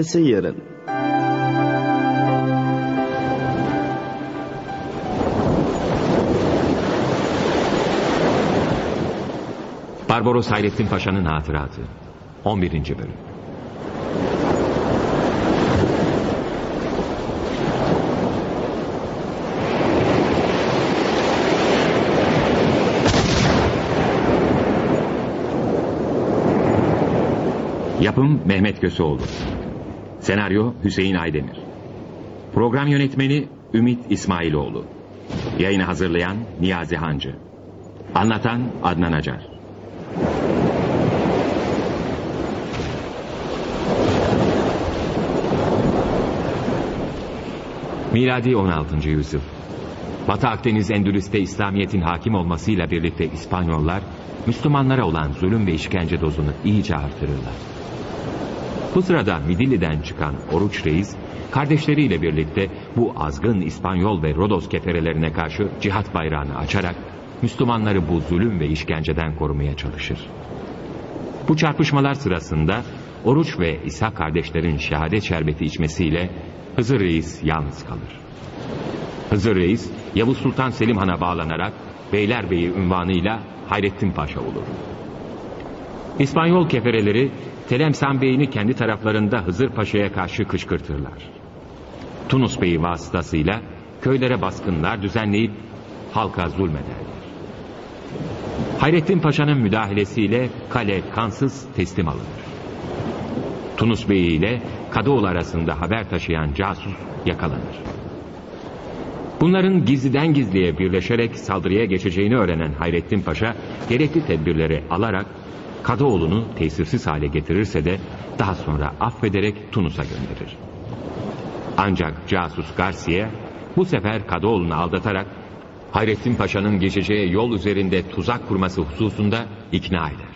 arkası yarın. Barbaros Hayrettin Paşa'nın hatıratı 11. bölüm Yapım Mehmet Köseoğlu Senaryo Hüseyin Aydemir Program yönetmeni Ümit İsmailoğlu Yayını hazırlayan Niyazi Hancı Anlatan Adnan Acar Miladi 16. yüzyıl. Batı Akdeniz Endülüs'te İslamiyet'in hakim olmasıyla birlikte İspanyollar, Müslümanlara olan zulüm ve işkence dozunu iyice artırırlar. Bu sırada Midilli'den çıkan Oruç Reis, kardeşleriyle birlikte bu azgın İspanyol ve Rodos keferelerine karşı cihat bayrağını açarak, Müslümanları bu zulüm ve işkenceden korumaya çalışır. Bu çarpışmalar sırasında Oruç ve İsa kardeşlerin şehadet şerbeti içmesiyle Hızır Reis yalnız kalır. Hızır Reis, Yavuz Sultan Selim Han'a bağlanarak Beylerbeyi unvanıyla Hayrettin Paşa olur. İspanyol kefereleri Telemsan Bey'ini kendi taraflarında Hızır Paşa'ya karşı kışkırtırlar. Tunus Bey'i vasıtasıyla köylere baskınlar düzenleyip halka zulmederler. Hayrettin Paşa'nın müdahalesiyle kale kansız teslim alınır. Tunus Bey ile Kadıoğlu arasında haber taşıyan casus yakalanır. Bunların gizliden gizliye birleşerek saldırıya geçeceğini öğrenen Hayrettin Paşa gerekli tedbirleri alarak Kadıoğlu'nu tesirsiz hale getirirse de daha sonra affederek Tunus'a gönderir. Ancak casus Garcia bu sefer Kadıoğlu'nu aldatarak Hayrettin Paşa'nın geçeceği yol üzerinde tuzak kurması hususunda ikna eder.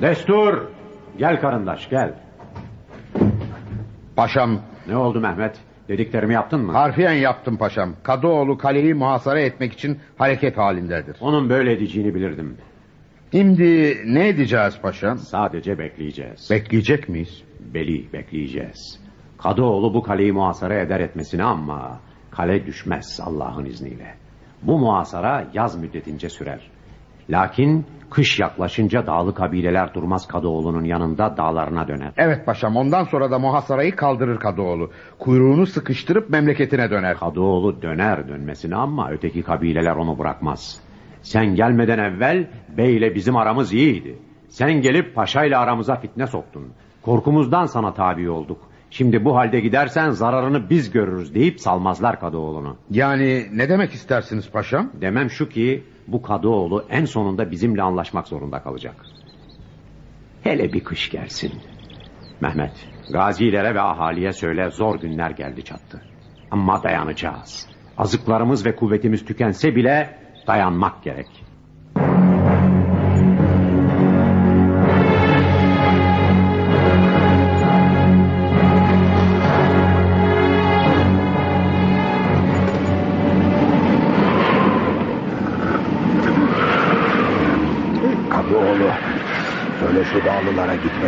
Destur! Gel karındaş gel. Paşam, Ne oldu Mehmet? Dediklerimi yaptın mı? harfiyen yaptım paşam. Kadıoğlu kaleyi muhasara etmek için hareket halindedir. Onun böyle edeceğini bilirdim. Şimdi ne edeceğiz paşam? Sadece bekleyeceğiz. Bekleyecek miyiz? Beli bekleyeceğiz. Kadıoğlu bu kaleyi muhasara eder etmesine ama kale düşmez Allah'ın izniyle. Bu muhasara yaz müddetince sürer. Lakin kış yaklaşınca dağlı kabileler durmaz Kadıoğlu'nun yanında dağlarına döner. Evet paşam ondan sonra da muhasarayı kaldırır Kadıoğlu. Kuyruğunu sıkıştırıp memleketine döner. Kadıoğlu döner dönmesine ama öteki kabileler onu bırakmaz. Sen gelmeden evvel beyle bizim aramız iyiydi. Sen gelip paşayla aramıza fitne soktun. Korkumuzdan sana tabi olduk. Şimdi bu halde gidersen zararını biz görürüz deyip salmazlar Kadıoğlu'nu. Yani ne demek istersiniz paşam? Demem şu ki bu Kadıoğlu en sonunda bizimle anlaşmak zorunda kalacak. Hele bir kış gelsin. Mehmet, gazilere ve ahaliye söyle zor günler geldi çattı. Ama dayanacağız. Azıklarımız ve kuvvetimiz tükense bile dayanmak gerek.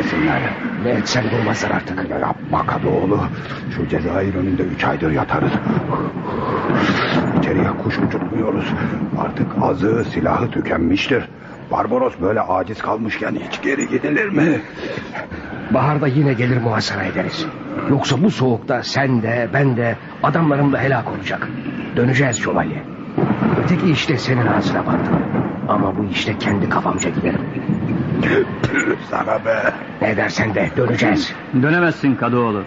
Gitmesinler. Ne etsen durmazlar artık. Yapma Kadıoğlu. Şu Cezayir önünde üç aydır yatarız. İçeriye kuş uçurtmuyoruz. Artık azığı silahı tükenmiştir. Barbaros böyle aciz kalmışken hiç geri gidilir mi? Baharda yine gelir muhasara ederiz. Yoksa bu soğukta sen de ben de adamlarım da helak olacak. Döneceğiz şövalye. Öteki işte senin ağzına battım. Ama bu işte kendi kafamca giderim. Sana be. Ne dersen de döneceğiz. Dönemezsin Kadıoğlu.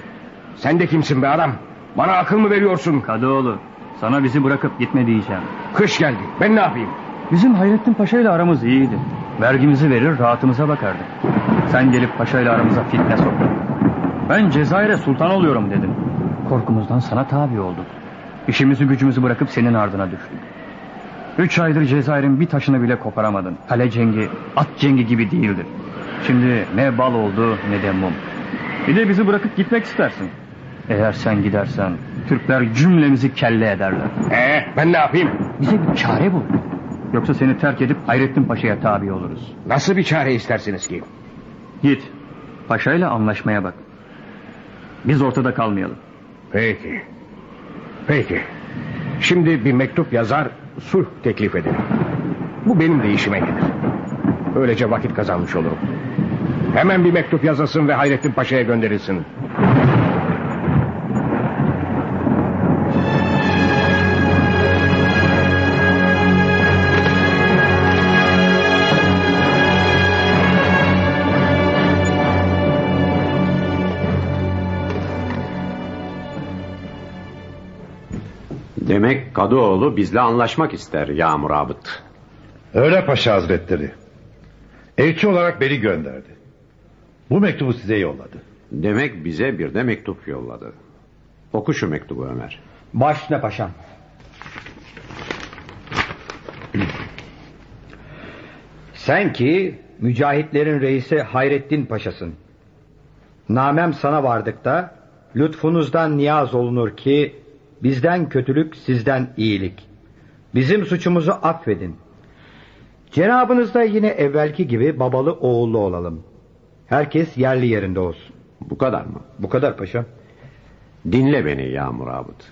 Sen de kimsin be adam? Bana akıl mı veriyorsun? Kadıoğlu. Sana bizi bırakıp gitme diyeceğim. Kış geldi. Ben ne yapayım? Bizim Hayrettin Paşa ile aramız iyiydi. Vergimizi verir rahatımıza bakardık. Sen gelip Paşa ile aramıza fitne soktun. Ben Cezayir'e sultan oluyorum dedim. Korkumuzdan sana tabi olduk. İşimizi gücümüzü bırakıp senin ardına düştük. Üç aydır Cezayir'in bir taşını bile koparamadın. Kale cengi, at cengi gibi değildir. Şimdi ne bal oldu ne de mum. Bir de bizi bırakıp gitmek istersin. Eğer sen gidersen Türkler cümlemizi kelle ederler. Ee, ben ne yapayım? Bize bir çare bul. Yoksa seni terk edip Hayrettin Paşa'ya tabi oluruz. Nasıl bir çare istersiniz ki? Git. Paşa'yla anlaşmaya bak. Biz ortada kalmayalım. Peki. Peki. Şimdi bir mektup yazar, sulh teklif ederim. Bu benim de işime gelir. Böylece vakit kazanmış olurum. Hemen bir mektup yazasın ve Hayrettin Paşa'ya gönderilsin. Kadıoğlu bizle anlaşmak ister ya Murabıt. Öyle paşa hazretleri. Elçi olarak beni gönderdi. Bu mektubu size yolladı. Demek bize bir de mektup yolladı. Oku şu mektubu Ömer. Baş ne paşam? Sen ki mücahitlerin reisi Hayrettin Paşasın. Namem sana vardıkta lütfunuzdan niyaz olunur ki bizden kötülük sizden iyilik. Bizim suçumuzu affedin. Cenabınızda yine evvelki gibi babalı oğullu olalım. Herkes yerli yerinde olsun. Bu kadar mı? Bu kadar paşam. Dinle beni ya Murabıt.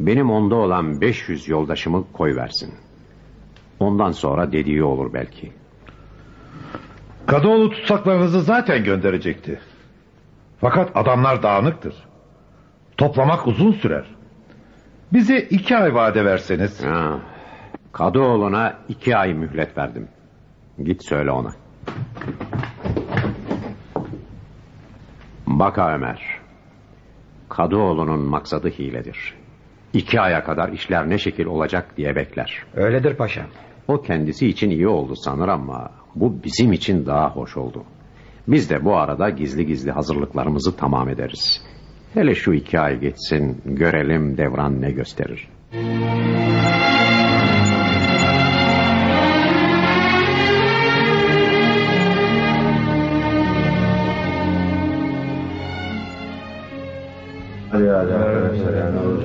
Benim onda olan 500 yoldaşımı koy versin. Ondan sonra dediği olur belki. Kadıoğlu tutsaklarınızı zaten gönderecekti. Fakat adamlar dağınıktır. Toplamak uzun sürer. Bize iki ay vade verseniz. Ha. Kadıoğlu'na iki ay mühlet verdim. Git söyle ona. Bak Ömer. Kadıoğlu'nun maksadı hiledir. İki aya kadar işler ne şekil olacak diye bekler. Öyledir paşam. O kendisi için iyi oldu sanır ama bu bizim için daha hoş oldu. Biz de bu arada gizli gizli hazırlıklarımızı tamam ederiz. Hele şu iki ay geçsin görelim devran ne gösterir.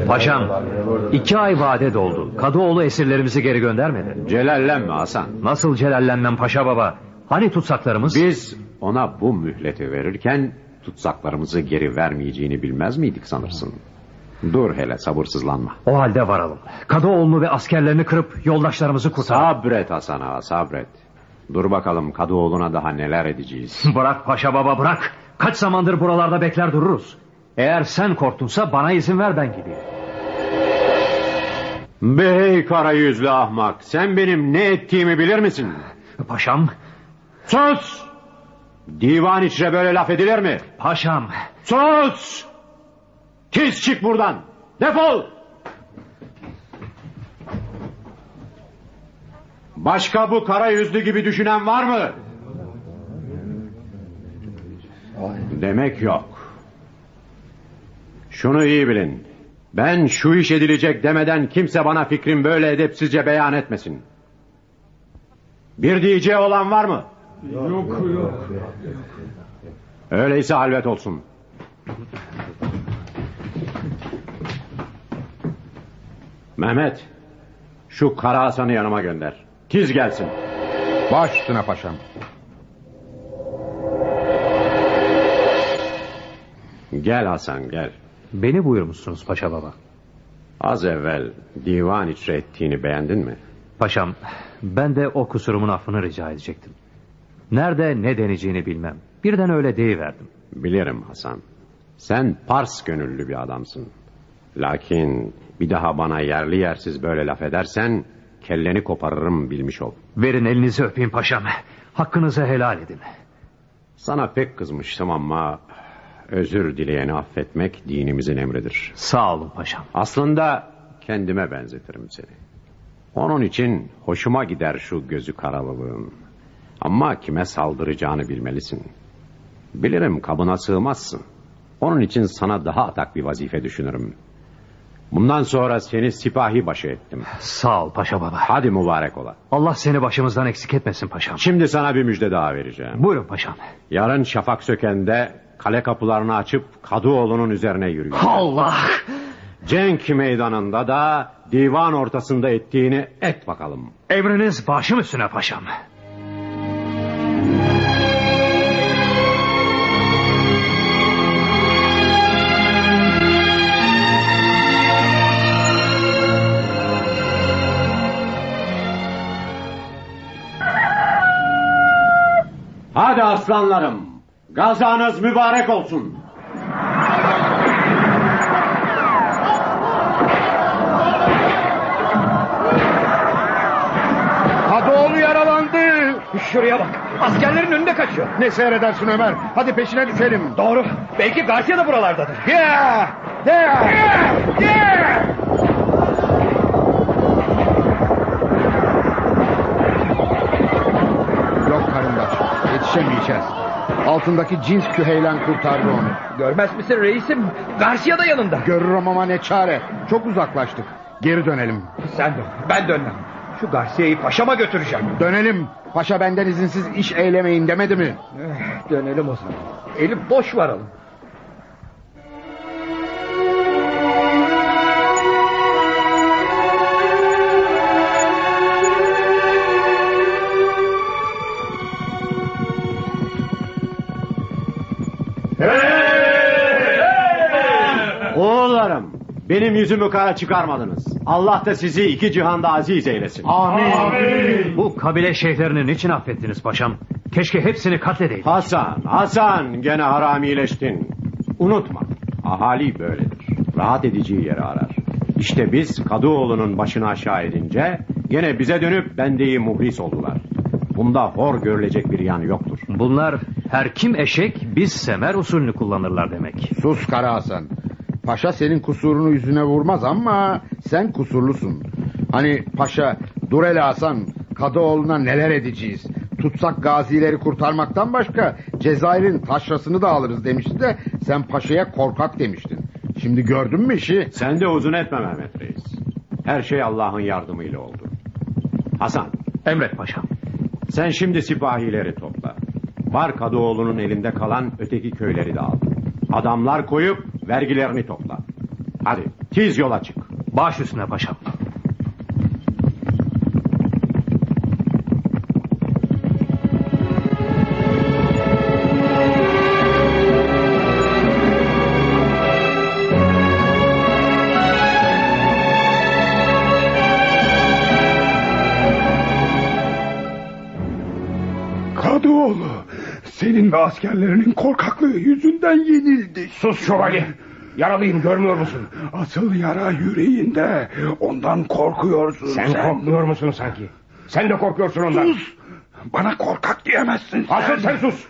Paşam, iki ay vade doldu. Kadıoğlu esirlerimizi geri göndermedi. Celallenme Hasan. Nasıl celallenmem paşa baba? Hani tutsaklarımız? Biz ona bu mühleti verirken tutsaklarımızı geri vermeyeceğini bilmez miydik sanırsın? Dur hele sabırsızlanma. O halde varalım. Kadıoğlu'nu ve askerlerini kırıp yoldaşlarımızı kurtar. Sabret Hasan ağa sabret. Dur bakalım Kadıoğlu'na daha neler edeceğiz. Bırak paşa baba bırak. Kaç zamandır buralarda bekler dururuz. Eğer sen korktunsa bana izin ver ben gideyim. Bey kara yüzlü ahmak sen benim ne ettiğimi bilir misin? Paşam, Sus! Divan içre böyle laf edilir mi? paşam. Sus! Tiz çık buradan. Defol! Başka bu kara yüzlü gibi düşünen var mı? Demek yok. Şunu iyi bilin. Ben şu iş edilecek demeden kimse bana fikrim böyle edepsizce beyan etmesin. Bir diyeceği olan var mı? Yok yok. Öyleyse halvet olsun. Mehmet, şu kara Hasan'ı yanıma gönder. Tiz gelsin. Baş üstüne paşam. Gel Hasan gel. Beni buyurmuşsunuz paşa baba. Az evvel divan içre ettiğini beğendin mi? Paşam, ben de o kusurumun affını rica edecektim. Nerede ne deneyeceğini bilmem. Birden öyle deyiverdim. Bilirim Hasan. Sen Pars gönüllü bir adamsın. Lakin bir daha bana yerli yersiz böyle laf edersen kelleni koparırım bilmiş ol. Verin elinizi öpeyim paşam. Hakkınızı helal edin. Sana pek kızmıştım ama özür dileyeni affetmek dinimizin emridir. Sağ olun paşam. Aslında kendime benzetirim seni. Onun için hoşuma gider şu gözü karalılığın. Ama kime saldıracağını bilmelisin. Bilirim kabına sığmazsın. Onun için sana daha atak bir vazife düşünürüm. Bundan sonra seni sipahi başı ettim. Sağ ol paşa baba. Hadi mübarek ola. Allah seni başımızdan eksik etmesin paşam. Şimdi sana bir müjde daha vereceğim. Buyurun paşam. Yarın şafak sökende kale kapılarını açıp Kadıoğlu'nun üzerine yürüyeceğim. Allah! Cenk meydanında da divan ortasında ettiğini et bakalım. Emriniz başım üstüne paşam. Aslanlarım. Gazanız mübarek olsun. Kadıoğlu yaralandı. Şuraya bak. Askerlerin önünde kaçıyor. Ne seyredersin Ömer? Hadi peşine düşelim. Doğru. Belki Garcia da buralardadır. Ya! Ya! Altındaki cins küheylen kurtardı onu. Görmez misin reisim? Garcia da yanında. Görürüm ama ne çare. Çok uzaklaştık. Geri dönelim. Sen dön. Ben dönmem. Şu Garcia'yı paşama götüreceğim. Dönelim. Paşa benden izinsiz iş eylemeyin demedi mi? Eh, Dönelim o zaman. Eli boş varalım. Benim yüzümü kara çıkarmadınız. Allah da sizi iki cihanda aziz eylesin. Bu kabile şeyhlerini niçin affettiniz paşam? Keşke hepsini katledeydik. Hasan, Hasan gene haramileştin. Unutma, ahali böyledir. Rahat edeceği yeri arar. İşte biz Kadıoğlu'nun başını aşağı edince gene bize dönüp bendeyi muhlis oldular. Bunda hor görülecek bir yanı yoktur. Bunlar her kim eşek biz semer usulünü kullanırlar demek. Sus Kara Hasan. Paşa senin kusurunu yüzüne vurmaz ama sen kusurlusun. Hani paşa dur hele Hasan Kadıoğlu'na neler edeceğiz? Tutsak gazileri kurtarmaktan başka Cezayir'in taşrasını da alırız demişti de sen paşaya korkak demiştin. Şimdi gördün mü işi? Sen de uzun etme Mehmet Reis. Her şey Allah'ın yardımıyla oldu. Hasan, Emret paşam. sen şimdi sipahileri topla. Var Kadıoğlu'nun elinde kalan öteki köyleri de al. Adamlar koyup vergilerini topla. Hadi tiz yola çık. Baş üstüne paşam. Senin ve askerlerinin korkaklığı yüzünden yenildik. Sus şövalye. Yaralıyım görmüyor musun? Asıl yara yüreğinde. Ondan korkuyorsun Sen, sen. korkmuyor musun sanki? Sen de korkuyorsun ondan. Sus. Bana korkak diyemezsin sen. Asıl sen sus.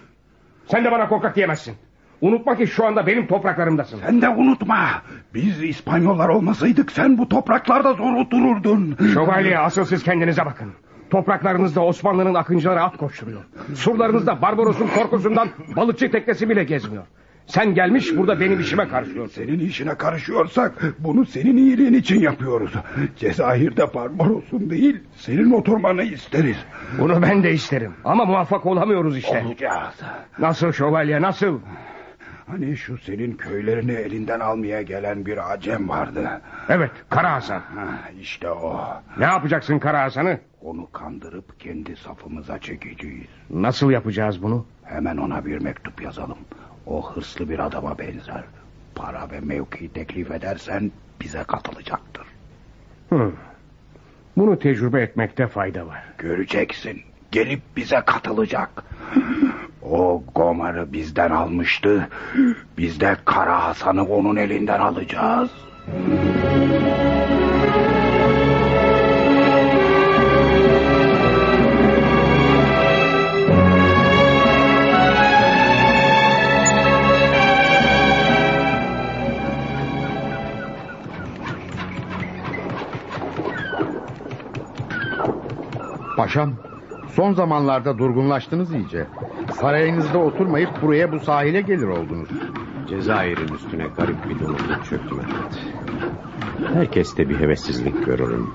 Sen de bana korkak diyemezsin. Unutma ki şu anda benim topraklarımdasın. Sen de unutma. Biz İspanyollar olmasaydık sen bu topraklarda zor otururdun. Şövalye asıl siz kendinize bakın. Topraklarınızda Osmanlı'nın akıncıları at koşturuyor. Surlarınızda Barbaros'un korkusundan balıkçı teknesi bile gezmiyor. Sen gelmiş burada benim işime karışıyorsun. Senin işine karışıyorsak bunu senin iyiliğin için yapıyoruz. Cezayir'de Barbaros'un değil senin oturmanı isteriz. Bunu ben de isterim. Ama muvaffak olamıyoruz işte. Olacağız. Nasıl şövalye nasıl? Hani şu senin köylerini elinden almaya gelen bir acem vardı. Evet Kara Hasan. Ha, işte o. Ne yapacaksın Kara Hasan'ı? Onu kandırıp kendi safımıza çekeceğiz. Nasıl yapacağız bunu? Hemen ona bir mektup yazalım. O hırslı bir adama benzer. Para ve mevki teklif edersen bize katılacaktır. Hı. Bunu tecrübe etmekte fayda var. Göreceksin. Gelip bize katılacak. O Gomer'ı bizden almıştı. Biz de Kara Hasan'ı onun elinden alacağız. Paşam son zamanlarda durgunlaştınız iyice. Sarayınızda oturmayıp buraya bu sahile gelir oldunuz. Cezayir'in üstüne garip bir doluluk çöktü Mehmet. Herkeste bir hevessizlik görürüm.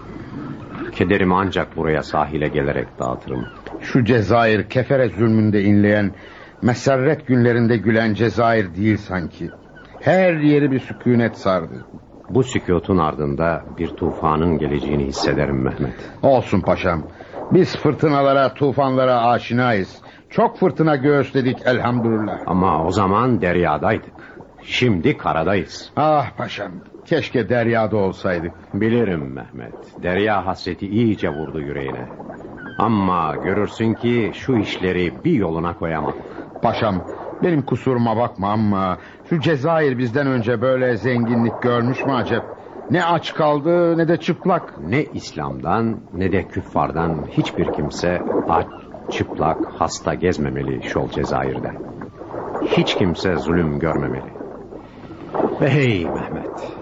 Kederimi ancak buraya sahile gelerek dağıtırım. Şu Cezayir kefere zulmünde inleyen, meserret günlerinde gülen Cezayir değil sanki. Her yeri bir sükunet sardı. Bu sükutun ardında bir tufanın geleceğini hissederim Mehmet. Olsun paşam. Biz fırtınalara, tufanlara aşinayız. Çok fırtına göğüsledik elhamdülillah. Ama o zaman deryadaydık. Şimdi karadayız. Ah paşam, keşke deryada olsaydık. Bilirim Mehmet. Derya hasreti iyice vurdu yüreğine. Ama görürsün ki şu işleri bir yoluna koyamadık. Paşam, benim kusuruma bakma ama... ...şu Cezayir bizden önce böyle zenginlik görmüş mü acep? Ne aç kaldı ne de çıplak. Ne İslam'dan ne de küffardan hiçbir kimse aç, çıplak, hasta gezmemeli şol Cezayir'de. Hiç kimse zulüm görmemeli. Ve hey Mehmet,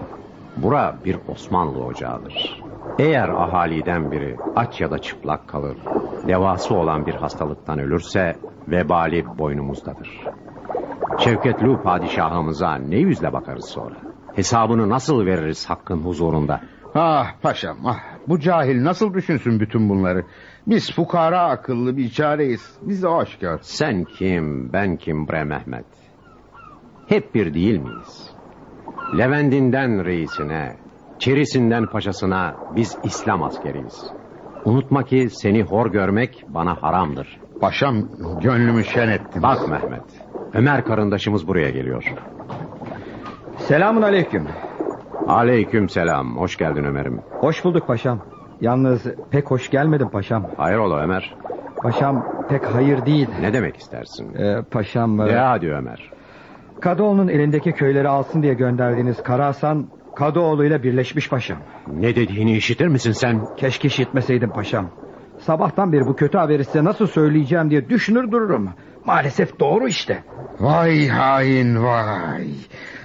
bura bir Osmanlı ocağıdır. Eğer ahaliden biri aç ya da çıplak kalır, devası olan bir hastalıktan ölürse vebali boynumuzdadır. Şevketli padişahımıza ne yüzle bakarız sonra? Hesabını nasıl veririz hakkın huzurunda? Ah paşam ah bu cahil nasıl düşünsün bütün bunları? Biz fukara akıllı bir çareyiz. Bize aşikar. Sen kim, ben kim bre Mehmet? Hep bir değil miyiz? Levent'inden reisine, Çerisinden paşasına biz İslam askeriyiz. Unutma ki seni hor görmek bana haramdır. Paşam gönlümü şen ettin. Bak Mehmet, Ömer karındaşımız buraya geliyor. Selamun aleyküm. Aleyküm selam, hoş geldin Ömer'im. Hoş bulduk paşam. Yalnız pek hoş gelmedim paşam. Hayrola Ömer, Paşam pek hayır değil. ne demek istersin? Ee, paşam... e, De hadi Ömer. Kadıoğlu'nun elindeki köyleri alsın diye gönderdiğiniz Kara Hasan... Kadıoğlu'yla birleşmiş paşam. Ne dediğini işitir misin sen? Keşke işitmeseydim paşam. Sabahtan beri bu kötü haberi size nasıl söyleyeceğim diye düşünür dururum. Maalesef doğru işte. Vay hain vay.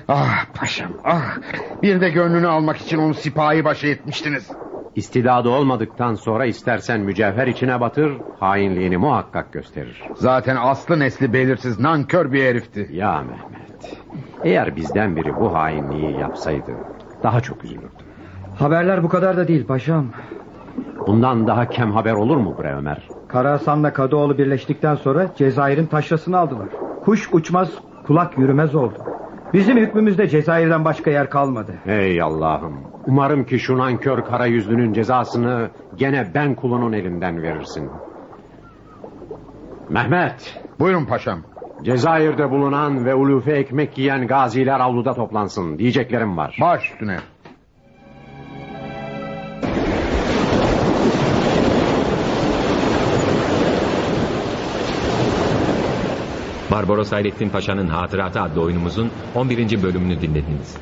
Ah paşam ah. Bir de gönlünü almak için onu sipahi başı etmiştiniz. İstidadı olmadıktan sonra istersen mücevher içine batır, hainliğini muhakkak gösterir. Zaten aslı nesli belirsiz nankör bir herifti. Ya Mehmet, eğer bizden biri bu hainliği yapsaydı daha çok üzülürdüm. Haberler bu kadar da değil paşam. Bundan daha kem haber olur mu bre Ömer? Kara Hasan'la Kadıoğlu birleştikten sonra Cezayir'in taşrasını aldılar. Kuş uçmaz, kulak yürümez oldu. Bizim hükmümüzde Cezayir'den başka yer kalmadı. Ey Allah'ım, umarım ki şu nankör kara yüzlünün cezasını gene ben kulunun elinden verirsin. Mehmet, Buyurun paşam. Cezayir'de bulunan ve ulufe ekmek yiyen gaziler avluda toplansın. Diyeceklerim var. Baş üstüne. Barbaros Hayrettin Paşa'nın Hatıratı adlı oyunumuzun 11. bölümünü dinlediniz.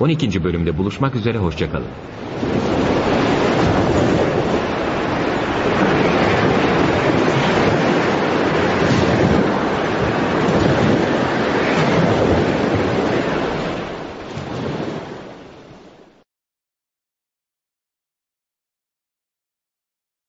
12. bölümde buluşmak üzere hoşçakalın.